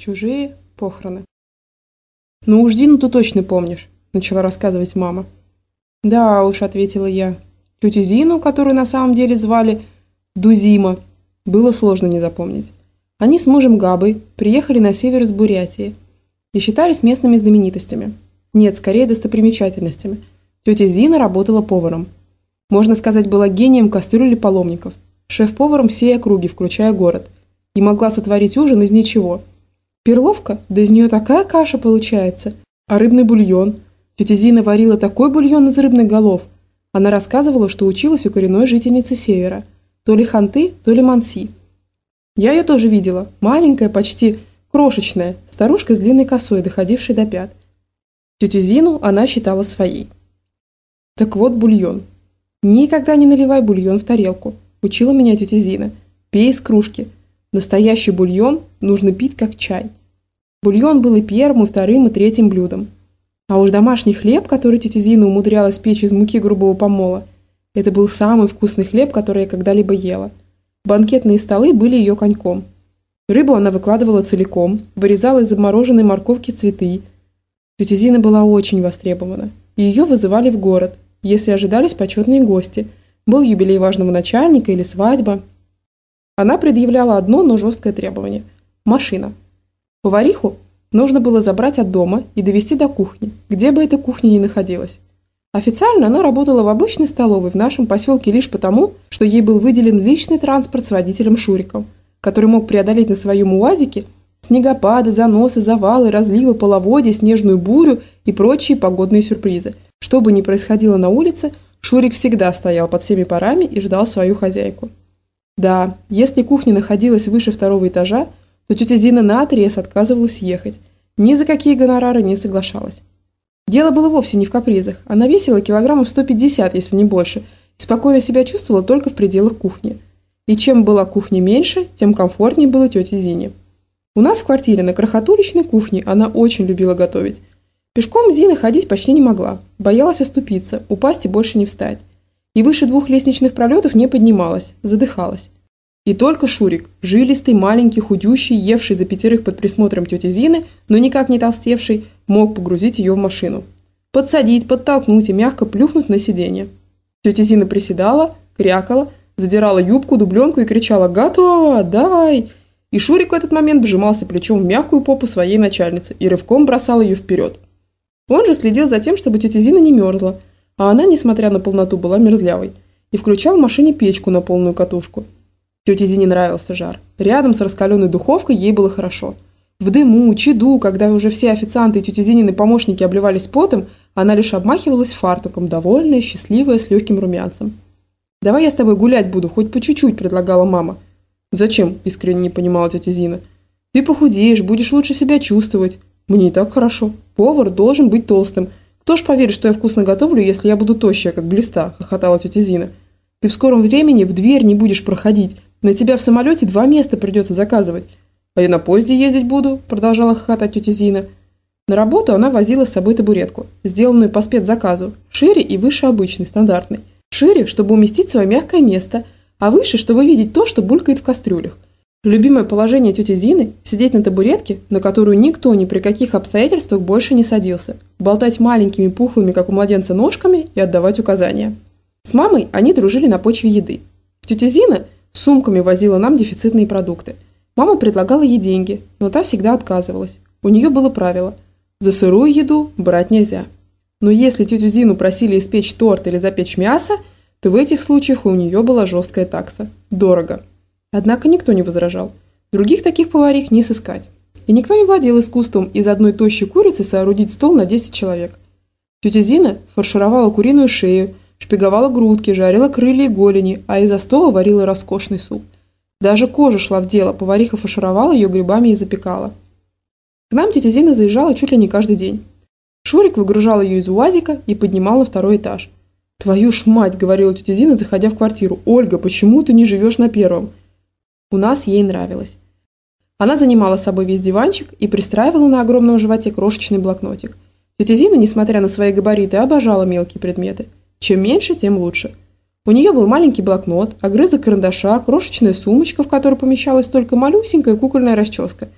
чужие похороны. «Ну уж Дину ты точно помнишь», – начала рассказывать мама. «Да уж», – ответила я. Тетю Зину, которую на самом деле звали Дузима, было сложно не запомнить. Они с мужем Габой приехали на север из Бурятии и считались местными знаменитостями. Нет, скорее достопримечательностями. Тетя Зина работала поваром. Можно сказать, была гением кастрюли паломников, шеф-поваром всей округи, включая город, и могла сотворить ужин из ничего. Перловка, да из нее такая каша получается, а рыбный бульон. Тетя Зина варила такой бульон из рыбных голов. Она рассказывала, что училась у коренной жительницы Севера, то ли Ханты, то ли Манси. Я ее тоже видела, маленькая, почти крошечная, старушка с длинной косой, доходившей до пят. Тетю Зину она считала своей. Так вот бульон. Никогда не наливай бульон в тарелку, учила меня тетя Зина. Пей из кружки. Настоящий бульон нужно пить как чай. Бульон был и первым, и вторым, и третьим блюдом. А уж домашний хлеб, который тетя Зина умудрялась печь из муки грубого помола, это был самый вкусный хлеб, который я когда-либо ела. Банкетные столы были ее коньком. Рыбу она выкладывала целиком, вырезала из замороженной морковки цветы, Тетя Зина была очень востребована, ее вызывали в город, если ожидались почетные гости, был юбилей важного начальника или свадьба. Она предъявляла одно, но жесткое требование – машина. Повариху нужно было забрать от дома и довести до кухни, где бы эта кухня ни находилась. Официально она работала в обычной столовой в нашем поселке лишь потому, что ей был выделен личный транспорт с водителем Шуриком, который мог преодолеть на своем УАЗике Снегопады, заносы, завалы, разливы, половодья, снежную бурю и прочие погодные сюрпризы. Что бы ни происходило на улице, Шурик всегда стоял под всеми парами и ждал свою хозяйку. Да, если кухня находилась выше второго этажа, то тетя Зина наотрез отказывалась ехать. Ни за какие гонорары не соглашалась. Дело было вовсе не в капризах. Она весила килограммов 150, если не больше, и спокойно себя чувствовала только в пределах кухни. И чем была кухня меньше, тем комфортнее было тете Зине. У нас в квартире на крохотуличной кухне она очень любила готовить. Пешком Зина ходить почти не могла, боялась оступиться, упасть и больше не встать. И выше двух лестничных пролетов не поднималась, задыхалась. И только Шурик, жилистый, маленький, худющий, евший за пятерых под присмотром тети Зины, но никак не толстевший, мог погрузить ее в машину. Подсадить, подтолкнуть и мягко плюхнуть на сиденье. Тетя Зина приседала, крякала, задирала юбку, дубленку и кричала «Готово! Давай!» И Шурик в этот момент вжимался плечом в мягкую попу своей начальницы и рывком бросал ее вперед. Он же следил за тем, чтобы тетя Зина не мерзла, а она, несмотря на полноту, была мерзлявой, и включал в машине печку на полную катушку. Тете Зине нравился жар. Рядом с раскаленной духовкой ей было хорошо. В дыму, чаду, когда уже все официанты и тети Зинины помощники обливались потом, она лишь обмахивалась фартуком, довольная, счастливая, с легким румянцем. «Давай я с тобой гулять буду, хоть по чуть-чуть», – предлагала мама – «Зачем?» – искренне не понимала тетя Зина. «Ты похудеешь, будешь лучше себя чувствовать. Мне и так хорошо. Повар должен быть толстым. Кто ж поверит, что я вкусно готовлю, если я буду тощая, как глиста?» – хохотала тетя Зина. «Ты в скором времени в дверь не будешь проходить. На тебя в самолете два места придется заказывать. А я на поезде ездить буду», – продолжала хохотать тетя Зина. На работу она возила с собой табуретку, сделанную по спецзаказу, шире и выше обычной, стандартной. Шире, чтобы уместить свое мягкое место – а выше, чтобы видеть то, что булькает в кастрюлях. Любимое положение тети Зины – сидеть на табуретке, на которую никто ни при каких обстоятельствах больше не садился, болтать маленькими пухлыми, как у младенца, ножками и отдавать указания. С мамой они дружили на почве еды. Тетя Зина сумками возила нам дефицитные продукты. Мама предлагала ей деньги, но та всегда отказывалась. У нее было правило – за сырую еду брать нельзя. Но если тетю Зину просили испечь торт или запечь мясо – то в этих случаях у нее была жесткая такса – дорого. Однако никто не возражал. Других таких поварих не сыскать. И никто не владел искусством из одной тощей курицы соорудить стол на 10 человек. Тетя Зина фаршировала куриную шею, шпиговала грудки, жарила крылья и голени, а из остова варила роскошный суп. Даже кожа шла в дело, повариха фаршировала ее грибами и запекала. К нам тетя Зина заезжала чуть ли не каждый день. Шурик выгружал ее из УАЗика и поднимал на второй этаж – «Твою ж мать!» – говорила тетя Дина, заходя в квартиру. «Ольга, почему ты не живешь на первом?» У нас ей нравилось. Она занимала с собой весь диванчик и пристраивала на огромном животе крошечный блокнотик. Тетя Зина, несмотря на свои габариты, обожала мелкие предметы. Чем меньше, тем лучше. У нее был маленький блокнот, огрызок карандаша, крошечная сумочка, в которой помещалась только малюсенькая кукольная расческа.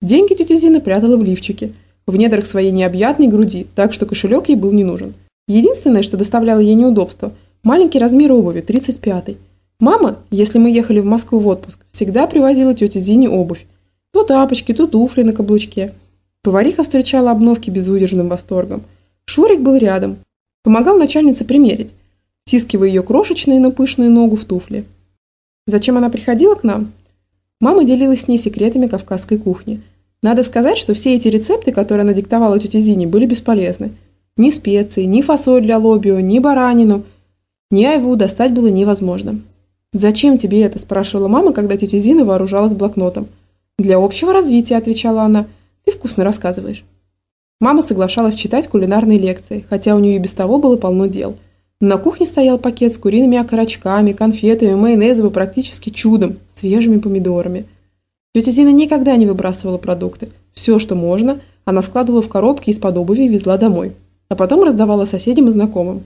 Деньги тетя Зина прятала в лифчике, в недрах своей необъятной груди, так что кошелек ей был не нужен. Единственное, что доставляло ей неудобство – маленький размер обуви, 35-й. Мама, если мы ехали в Москву в отпуск, всегда привозила тете Зине обувь. То тапочки, то туфли на каблучке. Повариха встречала обновки безудержным восторгом. Шурик был рядом. Помогал начальнице примерить, стискивая ее крошечную, но пышную ногу в туфли. Зачем она приходила к нам? Мама делилась с ней секретами кавказской кухни. Надо сказать, что все эти рецепты, которые она диктовала тете Зине, были бесполезны. Ни специи, ни фасоль для лобио, ни баранину, ни айву достать было невозможно. «Зачем тебе это?» – спрашивала мама, когда тетя Зина вооружалась блокнотом. «Для общего развития», – отвечала она. «Ты вкусно рассказываешь». Мама соглашалась читать кулинарные лекции, хотя у нее и без того было полно дел – на кухне стоял пакет с куриными окорочками, конфетами, майонезом и практически чудом – свежими помидорами. Тетя Зина никогда не выбрасывала продукты. Все, что можно, она складывала в коробки из-под обуви и везла домой. А потом раздавала соседям и знакомым.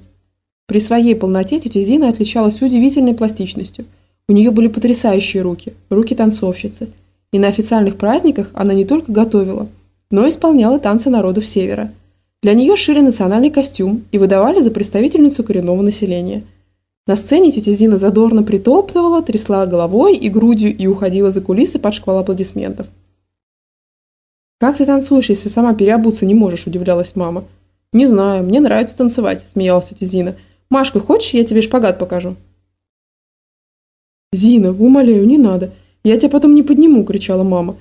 При своей полноте тетя Зина отличалась удивительной пластичностью. У нее были потрясающие руки, руки танцовщицы. И на официальных праздниках она не только готовила, но исполняла танцы народов Севера – для нее шили национальный костюм и выдавали за представительницу коренного населения. На сцене тетя Зина задорно притоптывала, трясла головой и грудью и уходила за кулисы под шквал аплодисментов. «Как ты танцуешь, если сама переобуться не можешь?» – удивлялась мама. «Не знаю, мне нравится танцевать», – смеялась тетя Зина. «Машка, хочешь, я тебе шпагат покажу?» «Зина, умоляю, не надо. Я тебя потом не подниму», – кричала мама.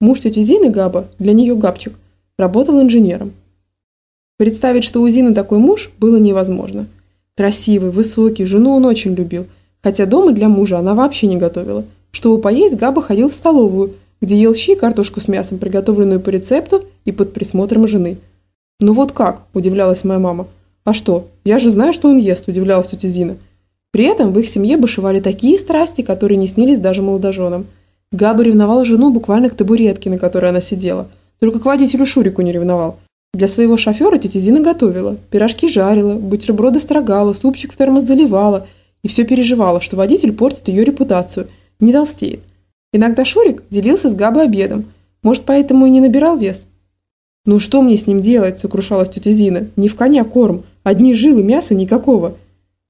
Муж тети Зины, Габа, для нее Габчик, работал инженером. Представить, что у Зины такой муж, было невозможно. Красивый, высокий, жену он очень любил, хотя дома для мужа она вообще не готовила. Чтобы поесть, Габа ходил в столовую, где ел щи и картошку с мясом, приготовленную по рецепту и под присмотром жены. «Ну вот как?» – удивлялась моя мама. «А что? Я же знаю, что он ест», – удивлялась тетя Зина. При этом в их семье бушевали такие страсти, которые не снились даже молодоженам. Габа ревновал жену буквально к табуретке, на которой она сидела. Только к водителю Шурику не ревновал. Для своего шофера тетя Зина готовила, пирожки жарила, бутерброды строгала, супчик в термос заливала и все переживала, что водитель портит ее репутацию, не толстеет. Иногда Шурик делился с Габой обедом, может, поэтому и не набирал вес. «Ну что мне с ним делать?» – сокрушалась тетя Зина. «Не в коня корм, одни жилы, мяса никакого».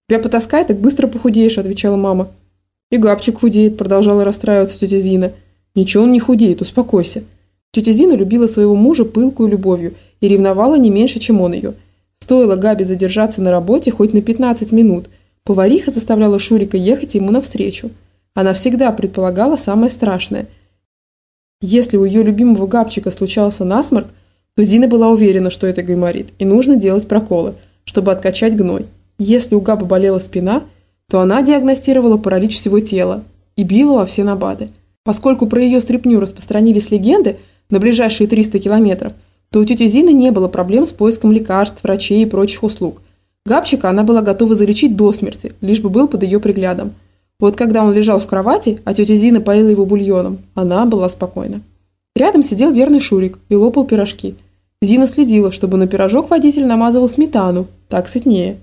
«Тебя потаскай, так быстро похудеешь», – отвечала мама. «И Габчик худеет», – продолжала расстраиваться тетя Зина. «Ничего он не худеет, успокойся». Тетя Зина любила своего мужа пылкую любовью – и ревновала не меньше, чем он ее. Стоило Габи задержаться на работе хоть на 15 минут, повариха заставляла Шурика ехать ему навстречу. Она всегда предполагала самое страшное. Если у ее любимого Габчика случался насморк, то Зина была уверена, что это гайморит, и нужно делать проколы, чтобы откачать гной. Если у Габа болела спина, то она диагностировала паралич всего тела и била во все набаты. Поскольку про ее стряпню распространились легенды на ближайшие 300 километров – то у тети Зины не было проблем с поиском лекарств, врачей и прочих услуг. Габчика она была готова залечить до смерти, лишь бы был под ее приглядом. Вот когда он лежал в кровати, а тетя Зина поила его бульоном, она была спокойна. Рядом сидел верный Шурик и лопал пирожки. Зина следила, чтобы на пирожок водитель намазывал сметану, так сытнее.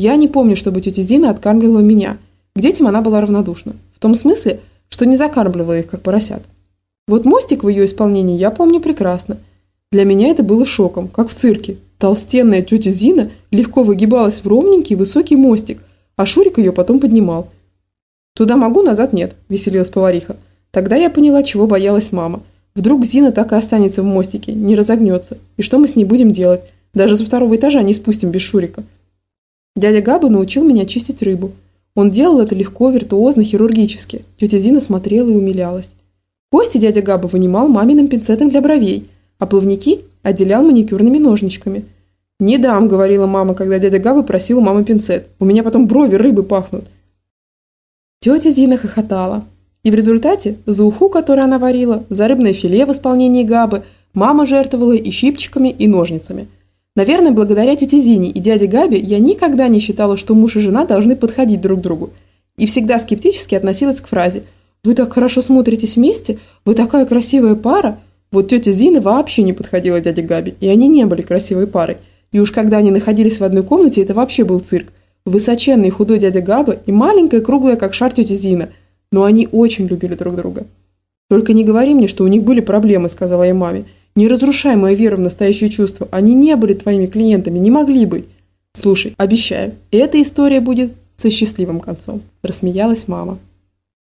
Я не помню, чтобы тетя Зина откармливала меня. К детям она была равнодушна. В том смысле, что не закармливала их, как поросят. Вот мостик в ее исполнении я помню прекрасно – для меня это было шоком, как в цирке. Толстенная тетя Зина легко выгибалась в ровненький высокий мостик, а Шурик ее потом поднимал. «Туда могу, назад нет», – веселилась повариха. Тогда я поняла, чего боялась мама. Вдруг Зина так и останется в мостике, не разогнется. И что мы с ней будем делать? Даже со второго этажа не спустим без Шурика. Дядя Габа научил меня чистить рыбу. Он делал это легко, виртуозно, хирургически. Тетя Зина смотрела и умилялась. Кости дядя Габа вынимал маминым пинцетом для бровей – а плавники отделял маникюрными ножничками. «Не дам», – говорила мама, когда дядя Габа просил у мамы пинцет. «У меня потом брови рыбы пахнут». Тетя Зина хохотала. И в результате за уху, которую она варила, за рыбное филе в исполнении Габы, мама жертвовала и щипчиками, и ножницами. Наверное, благодаря тете Зине и дяде Габе я никогда не считала, что муж и жена должны подходить друг к другу. И всегда скептически относилась к фразе «Вы так хорошо смотритесь вместе? Вы такая красивая пара!» Вот тетя Зина вообще не подходила дяде Габи, и они не были красивой парой. И уж когда они находились в одной комнате, это вообще был цирк. Высоченный худой дядя Габа и маленькая круглая, как шар тетя Зина. Но они очень любили друг друга. «Только не говори мне, что у них были проблемы», – сказала я маме. «Не разрушай мою веру в настоящее чувство. Они не были твоими клиентами, не могли быть». «Слушай, обещаю, эта история будет со счастливым концом», – рассмеялась мама.